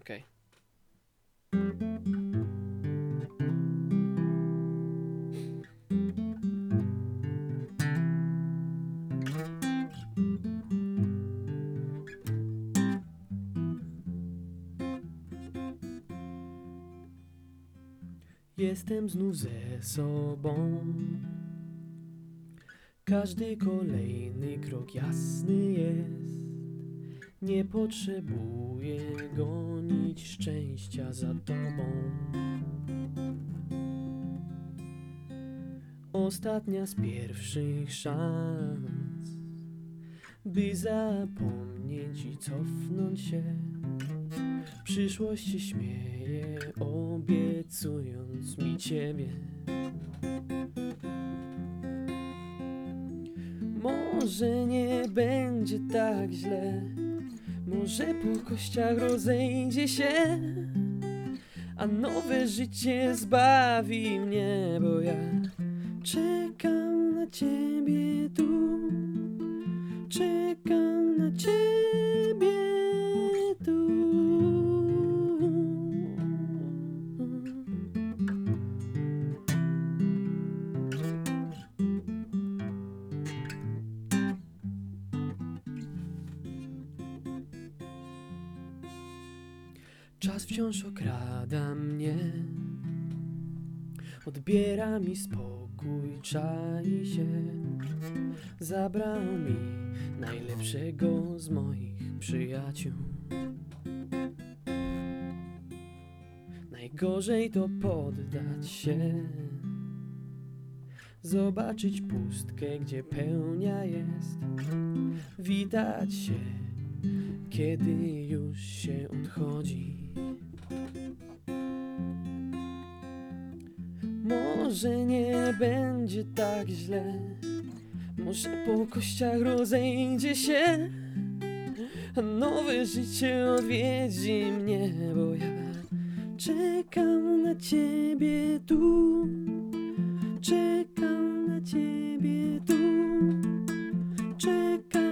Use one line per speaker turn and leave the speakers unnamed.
Okej. Jestem znów ze sobą. Każdy kolejny krok jasny jest. Nie potrzebuję szczęścia za tobą. Ostatnia z pierwszych szans, by zapomnieć i cofnąć się. Przyszłość się śmieje, obiecując mi ciebie. Może nie będzie tak źle, może po kościach rozejdzie się, a nowe życie zbawi mnie, bo ja czekam na ciebie tu, czekam Czas wciąż okrada mnie, odbiera mi spokój, czai się. Zabrał mi najlepszego z moich przyjaciół. Najgorzej to poddać się, zobaczyć pustkę, gdzie pełnia jest, witać się kiedy już się odchodzi. Może nie będzie tak źle, może po kościach rozejdzie się, a nowe życie odwiedzi mnie, bo ja czekam na ciebie tu, czekam na ciebie tu, czekam